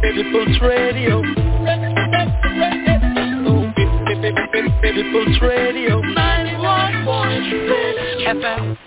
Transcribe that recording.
People's Radio. People's Radio. 91.6 FM.